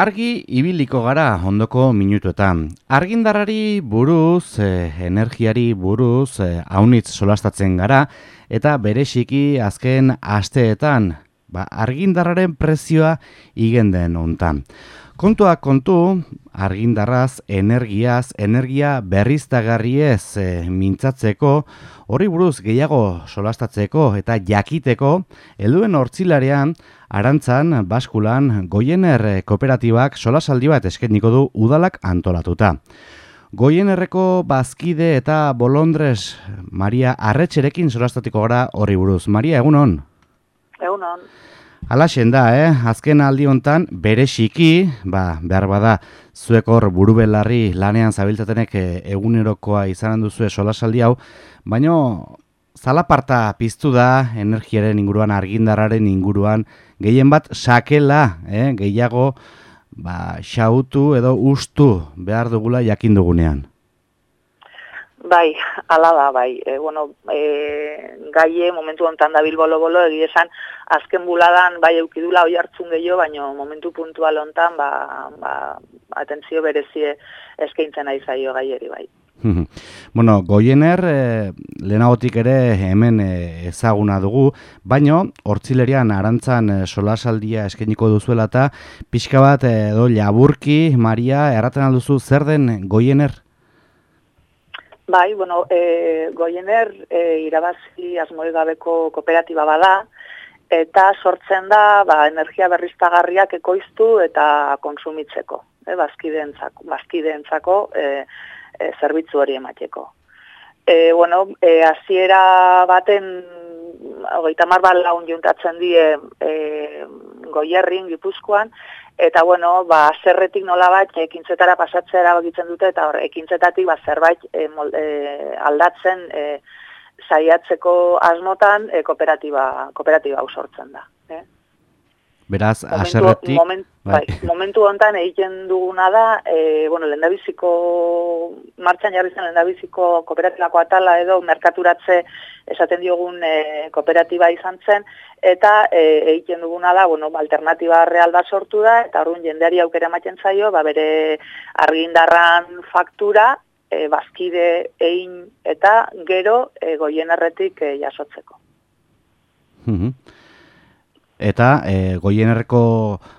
Argi ibiliko gara ondoko minutuetan. Argindarrari buruz, eh, energiari buruz, eh, haunitz solastatzen gara, eta bereziki azken asteetan, ba, argindarraren prezioa igenden ontan. Kontua kontu, argindarraz, energiaz, energia berriztagarriez e, mintzatzeko, horri buruz gehiago solastatzeko eta jakiteko, helduen hortzilarean, Arantzan, Baskulan, Goiener kooperatibak solasaldi bat eskeniko du udalak antolatuta. Goienerreko bazkide eta bolondrez Maria Arretxerekin solastatiko gara horri buruz. Maria, egunon? Egunon. Alaxen da, eh? Azken aldi hontan bere xiki, ba, behar bada, zuek hor burubelarri lanean zabiltatenek eh, egunerokoa izanen duzu solasaldi hau, baino zalaparta piztu da energiaren inguruan, argindarraren inguruan, gehien bat sakela, eh, gehiago ba, xautu edo ustu behar dugula jakin dugunean. Bai, ala da, bai. E, bueno, e, gaie momentu ontan da bilbolo-bolo, egi esan, azken buladan, bai, eukidula oi hartzun gehiago, baina momentu puntual ontan, ba, ba, atentzio berezie eskaintzen aizaio gaieri, bai. bueno, goiener e, lehenagotik ere hemen e, ezaguna dugu, baino hortzilerian arantzan e, solasaldia eskeniko duzuela eta pixka bat edo laburki, Maria, erraten alduzu zer den goiener? Bai, bueno, e, goiener e, irabazi asmoi gabeko kooperatiba bada, eta sortzen da ba, energia berriztagarriak ekoiztu eta konsumitzeko, e, bazkideentzako, bazkideentzako e, e, zerbitzu hori emateko. E, bueno, e, aziera baten, hogeita marba laun juntatzen die e, goierrin, gipuzkoan, eta bueno, ba, zerretik nola bat, ekintzetara pasatzea erabakitzen dute, eta hor, ekintzetatik ba, zerbait e, molde, aldatzen e, saiatzeko asmotan e, kooperatiba, kooperatiba sortzen da. Beraz, aserretik... Moment, bai. bai. momentu hontan egiten duguna da, e, bueno, lendabiziko, martxan jarri zen lendabiziko kooperatibako atala edo merkaturatze esaten diogun e, kooperatiba izan zen, eta e, egiten duguna da, bueno, alternatiba real bat sortu da, eta horren jendeari aukera ematen zaio, ba, bere argindarran faktura, e, bazkide egin eta gero e, goien erretik e, jasotzeko. Mm Eta e, goienerreko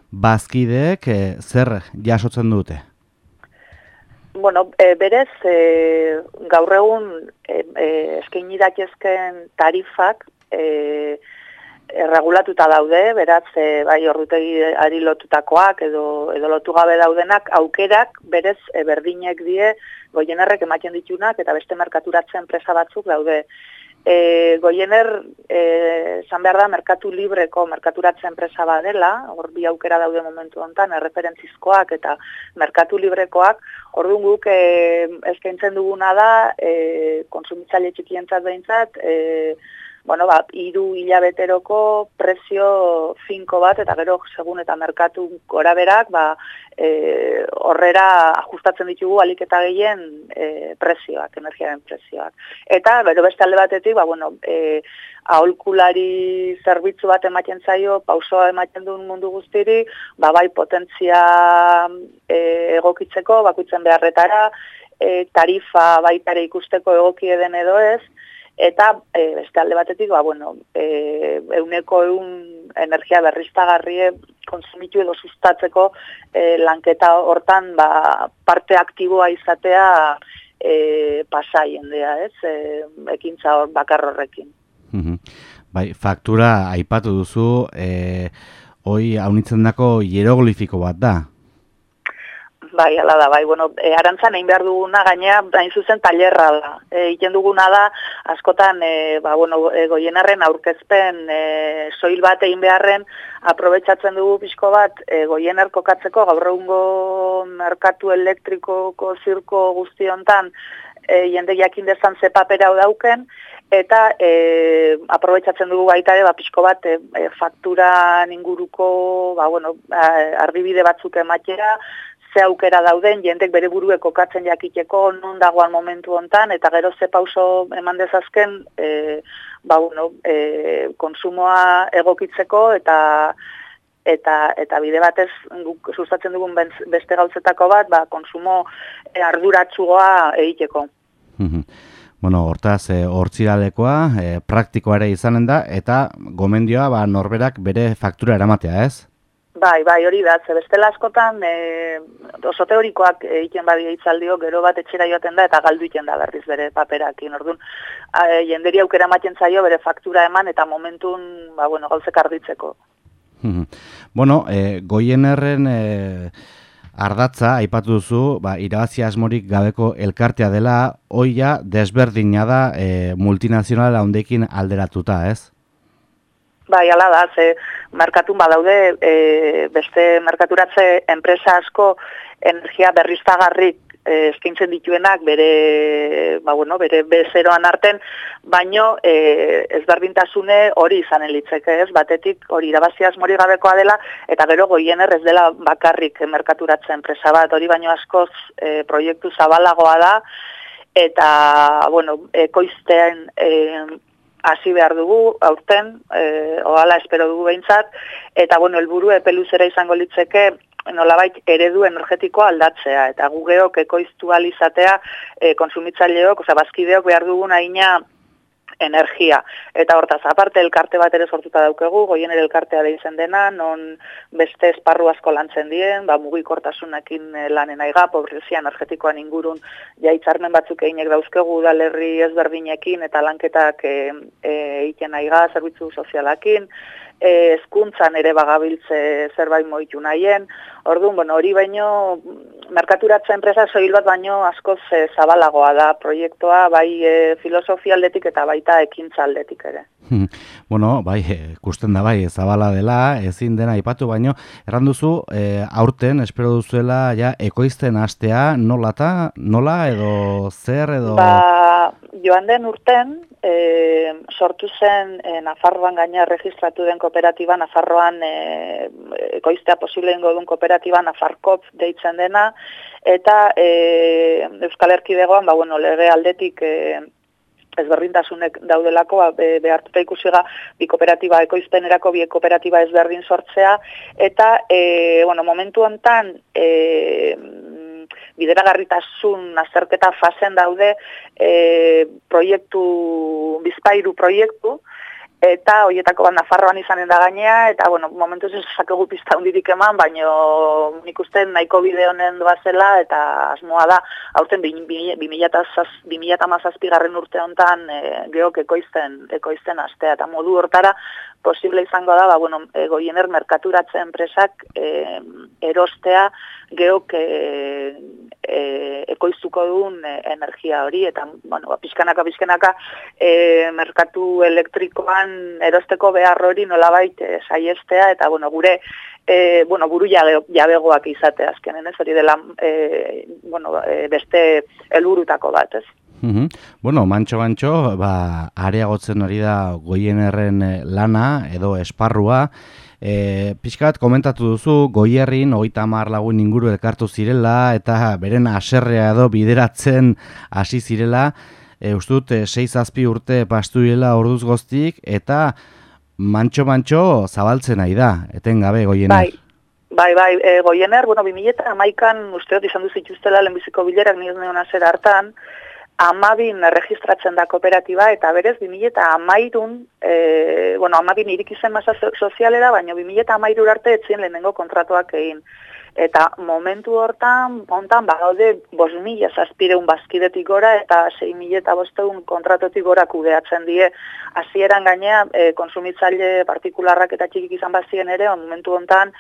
bazkideek e, zer jasotzen dute? Bueno, e, berez, e, gaur egun e, e, eskaini tarifak e, regulatuta daude, beraz, e, bai horretegi ari lotutakoak edo, edo lotu gabe daudenak, aukerak berez e, berdinek die goienerrek ematen ditunak eta beste merkaturatzen presa batzuk daude E, goiener, e, zan behar da, merkatu libreko, merkaturatze enpresa badela, hor bi aukera daude momentu honetan, erreferentzizkoak eta merkatu librekoak, hor guk e, eskaintzen duguna da, e, konsumitzaile txikientzat behintzat, e, bueno, ba, iru hilabeteroko prezio finko bat, eta gero, segun eta merkatu gora berak, ba, e, horrera ajustatzen ditugu aliketa gehien e, prezioak, energiaren prezioak. Eta, bero beste alde batetik, ba, bueno, e, aholkulari zerbitzu bat ematen zaio, pausoa ematen duen mundu guztiri, ba, bai potentzia e, egokitzeko, bakuitzen beharretara, e, tarifa baitare ikusteko egokie den edo ez, eta e, beste alde batetik, ba, bueno, e, euneko eun energia berriztagarrie konsumitu edo sustatzeko e, lanketa hortan ba, parte aktiboa izatea e, pasaien dea, ez, e, ekintza hor bakar horrekin. Bai, faktura aipatu duzu, e, hoi haunitzen dako hieroglifiko bat da, Bai, ala da, bai, bueno, e, arantzan egin behar duguna, gainea, hain zuzen, talerra da. E, iten duguna da, askotan, e, ba, bueno, e, goienarren aurkezpen e, soil bat egin beharren, aprobetsatzen dugu pixko bat, e, goiener kokatzeko, gaur egungo merkatu elektrikoko zirko guztiontan, e, jende jakin dezan ze papera dauken, eta e, aprobetsatzen dugu baita ere, ba, pixko bat, e, e faktura inguruko, ba, bueno, ardibide batzuk ematea, ze aukera dauden, jendek bere burue kokatzen jakiteko non dagoan momentu hontan eta gero ze pauso eman dezazken e, ba, bueno, e, konsumoa egokitzeko eta eta eta bide batez guk sustatzen dugun beste gauzetako bat, ba, konsumo e, arduratsugoa egiteko. Bueno, hortaz, e, hortziralekoa, e, praktikoa ere izanen da, eta gomendioa ba, norberak bere faktura eramatea, ez? Bai, bai, hori da, ze bestela askotan e, oso teorikoak egiten badi eitzaldio, gero bat etxera joaten da eta galdu egiten da berriz bere paperakin. Orduan, e, jenderi aukera ematen zaio bere faktura eman eta momentun, ba, bueno, gauzek arditzeko. bueno, e, goienerren e, ardatza, aipatu duzu, ba, irabazi asmorik gabeko elkartea dela, oia desberdina da e, multinazionala hondekin alderatuta, ez? Bai, ala da, ze merkatun badaude e, beste merkaturatze enpresa asko energia berriztagarrik e, eskaintzen dituenak bere ba bueno, bere bezeroan arten, baino e, ezberdintasune hori izanen litzeke, ez? Batetik hori irabaziaz mori gabekoa dela eta gero goiener ez dela bakarrik merkaturatze enpresa bat, hori baino askoz e, proiektu zabalagoa da eta bueno, ekoiztean e, hasi behar dugu, aurten, e, ohala espero dugu behintzat, eta bueno, elburu epeluzera izango litzeke, nolabait eredu energetikoa aldatzea, eta gugeok ekoiztu alizatea e, konsumitzaileok, oza, bazkideok behar dugun aina energia. Eta hortaz, aparte elkarte bat ere sortuta daukegu, goien ere elkartea deitzen dena, non beste esparru asko lantzen dien, ba, mugikortasunakin eh, lanen aiga, pobrezia energetikoan ingurun jaitzarmen batzuk einek dauzkegu dalerri ezberdinekin eta lanketak e, e, eiken aiga, zerbitzu sozialakin, ezkuntzan ere bagabiltze zerbait moitu nahien. Orduan, bueno, hori baino merkaturatza enpresa soil bat baino askoz e, zabalagoa da proiektua bai e, filosofia aldetik eta baita ekintza aldetik ere. Hmm. bueno, bai, ikusten da bai, zabala dela, ezin dena ipatu baino, erranduzu, e, aurten, espero duzuela, ja, ekoizten astea, nola ta, nola, edo zer, edo... Ba, joan den urten, e, sortu zen e, Nafarroan gaina registratu den kooperatiba, Nafarroan e, ekoiztea posible ingo duen kooperatiba, Nafarkop deitzen dena, eta e, Euskal Erkidegoan, ba, bueno, lege aldetik e, ezberdintasunek daudelako, ba, be, behartuta ikusiga bi kooperatiba ekoizpenerako bi kooperatiba ezberdin sortzea, eta e, bueno, momentu hontan e, bideragarritasun azerketa fasen daude e, proiektu, bizpairu proiektu, eta hoietako bat Nafarroan izanen da gainea, eta, bueno, momentu ez esakegu pista hundirik eman, baina nik uste nahiko bide honen doazela, eta asmoa da, haurten 2000 garren urte honetan e, geok ekoizten, ekoizten astea, eta modu hortara posible izango da, ba, bueno, e, goiener merkaturatze enpresak e, erostea geok e, e, ekoiztuko duen e, energia hori, eta, bueno, ba, pizkanaka, pizkanaka, e, merkatu elektrikoan erosteko behar hori nolabait e, saiestea, eta, bueno, gure e, bueno, buru jabegoak izate azkenen, ez hori dela e, bueno, e, beste helburutako bat, ez? Bueno, mantxo mantxo, ba, areagotzen hori da goienerren eh, lana edo esparrua. E, pixkat, komentatu duzu, goierrin, oita mar lagun inguru elkartu zirela, eta beren aserrea edo bideratzen hasi zirela. E, ustut, e, seiz azpi urte pastu direla orduz goztik, eta mantxo mantxo zabaltzen nahi da, eten gabe goiener. Bai. Bai, bai, e, goiener, bueno, 2000 amaikan, usteot izan duzituztela lehenbiziko bilerak nioz neona zer hartan, amabin registratzen da kooperatiba, eta berez, 2000 eta amairun, e, bueno, amabin irikizen masa sozialera, baina 2000 eta amairur arte etzien lehenengo kontratuak egin. Eta momentu hortan, hontan, bagaude, bos mila zazpireun bazkidetik gora, eta 6 mila eta bosteun kontratotik gora kudeatzen die. Hasieran gainea, e, konsumitzaile partikularrak eta txikik izan bazien ere, momentu hontan,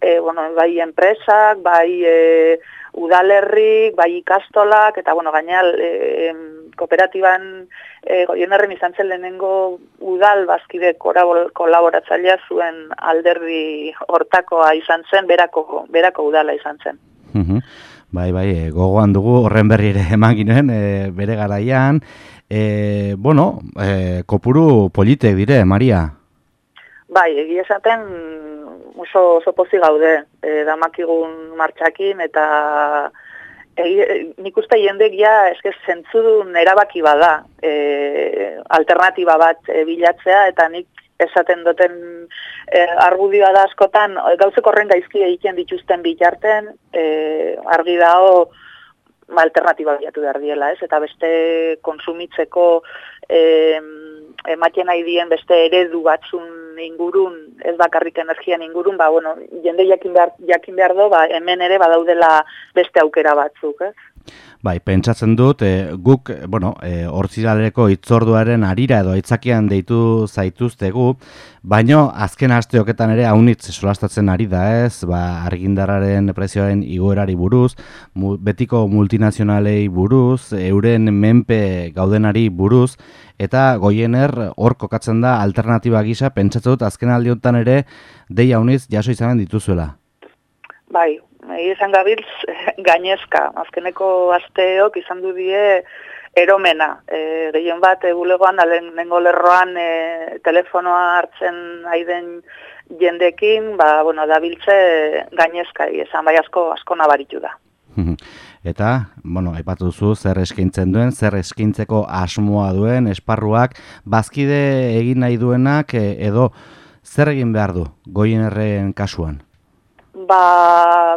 e, bueno, bai enpresak, bai... E, udalerrik, bai ikastolak, eta bueno, gaina e, kooperatiban e, goienerren izan zen lehenengo udal bazkide kolaboratzailea zuen alderdi hortakoa izan zen, berako, berako udala izan zen. Bai, bai, e, gogoan dugu horren berri ere eman ginen, e, bere garaian. E, bueno, e, kopuru politek dire, Maria? Bai, egia esaten oso, oso pozi gaude, e, damakigun martxakin, eta e, nik uste jendek ja eske zentzudun erabaki bada e, alternatiba bat e, bilatzea, eta nik esaten duten e, argudioa da askotan, gauzek horren gaizki egiten dituzten bitarten, e, argi dago alternatiba bilatu behar diela, ez? Eta beste konsumitzeko e, ematen nahi dien beste eredu batzun ingurun, ez bakarrik energian ingurun, ba, bueno, jende jakin behar, jakin behar do, ba, hemen ere badaudela beste aukera batzuk, ez? Bai, pentsatzen dut, e, guk, bueno, e, hortziraleko itzorduaren arira edo aitzakian deitu zaituztegu, baino azken asteoketan ere haunitz solastatzen ari da ez, ba, argindararen prezioaren igoerari buruz, betiko multinazionalei buruz, euren menpe gaudenari buruz, eta goiener hor kokatzen da alternatiba gisa, pentsatzen dut azken aldiotan ere, dei haunitz jaso izanen dituzuela. Bai, Egi esan gabiltz, gainezka, azkeneko asteok izan du die eromena. E, gehien bat, e, bulegoan, alen lerroan e, telefonoa hartzen aiden jendekin, ba, bueno, da biltze gainezka, esan bai asko, asko nabaritu da. Eta, bueno, aipatu duzu zer eskintzen duen, zer eskintzeko asmoa duen, esparruak, bazkide egin nahi duenak, e, edo zer egin behar du, goien kasuan? Ba,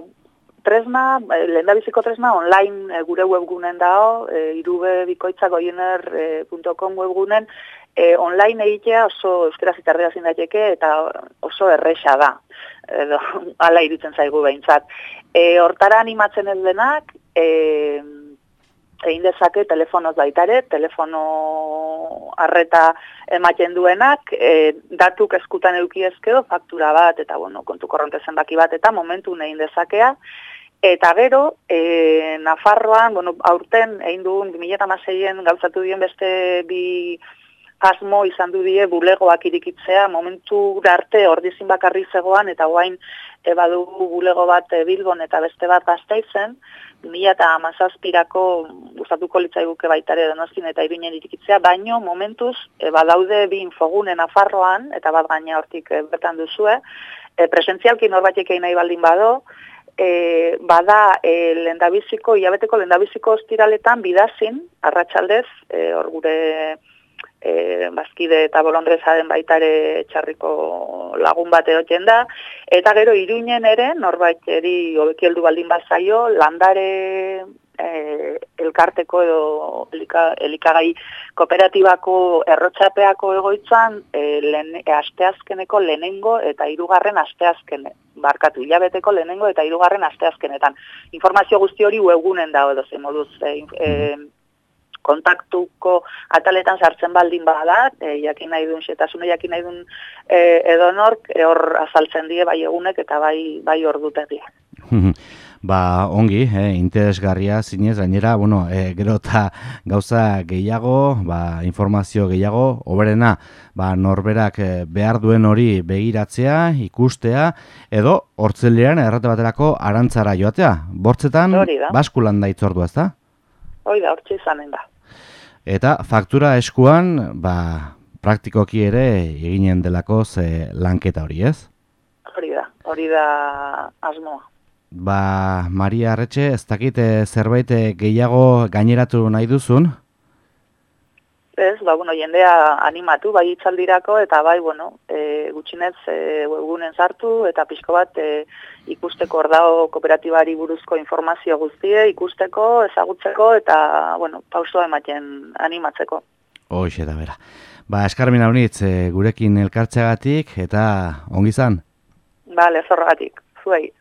tresna, eh, lehen da biziko tresna, online e, gure webgunen dao, e, eh, irubeBikoitzagoiener.com webgunen, e, online egitea oso euskera zitardea zindateke eta oso erresa da, edo, ala irutzen zaigu behintzat. E, hortara animatzen ez denak, e, egin dezake telefonoz baitare, telefono arreta ematen duenak, e, datuk eskutan eukiezkeo, faktura bat, eta bueno, kontu korronte zenbaki bat, eta momentu egin dezakea, Eta gero, e, Nafarroan, bueno, aurten, egin dugun, 2006en gauzatu dien beste bi asmo izan du die bulegoak irikitzea, momentu arte ordizin bakarri zegoan, eta guain ebadu bulego bat e, Bilbon eta beste bat gazteizen, mila eta amazazpirako gustatuko litzaiguke baitare donostin eta iruinen irikitzea, baino momentuz e, badaude bi infogune Nafarroan, eta bat gaina hortik e, bertan duzue, e, presentzialki norbatik nahi baldin bado, e, bada e, lendabiziko, iabeteko lendabiziko ostiraletan bidazin, arratsaldez, e, hor gure e, bazkide eta bolondreza den baitare txarriko lagun bat erotzen da, eta gero iruinen ere, norbait eri obekieldu baldin bazaio, landare e, elkarteko edo elika, elikagai kooperatibako errotxapeako egoitzan e, len, e, asteazkeneko lehenengo eta hirugarren asteazken barkatu hilabeteko lehenengo eta hirugarren asteazkenetan. Informazio guzti hori webgunen dago edo zen moduz e, e, kontaktuko ataletan sartzen baldin bada, e, jakin nahi duen xetasune, jakin nahi duen e, edonork, e, hor azaltzen die bai egunek eta bai bai ordutegia. Ba, ongi, eh, interesgarria zinez, gainera, bueno, eh, gero eta gauza gehiago, ba, informazio gehiago, oberena, ba, norberak eh, behar duen hori begiratzea, ikustea, edo, hortzelean errate baterako arantzara joatea. Bortzetan, baskulan da itzordua, ez? Hoi da, hortze izanen da. Eta faktura eskuan, ba, praktikoki ere eginen delako ze lanketa hori, ez? Hori da, hori da asmoa. Ba, Maria Arretxe, ez dakit eh, zerbait eh, gehiago gaineratu nahi duzun? Ez, ba, bueno, jendea animatu, bai itzaldirako, eta bai, bueno, e, gutxinez e, webunen sartu, eta pixko bat e, ikusteko ordao kooperatibari buruzko informazio guztie, ikusteko, ezagutzeko, eta, bueno, pausoa ematen animatzeko. Hoxe da, bera. Ba, eskarmin haunitz, gurekin elkartzeagatik, eta ongi zan? Bale, zorrogatik, zuei.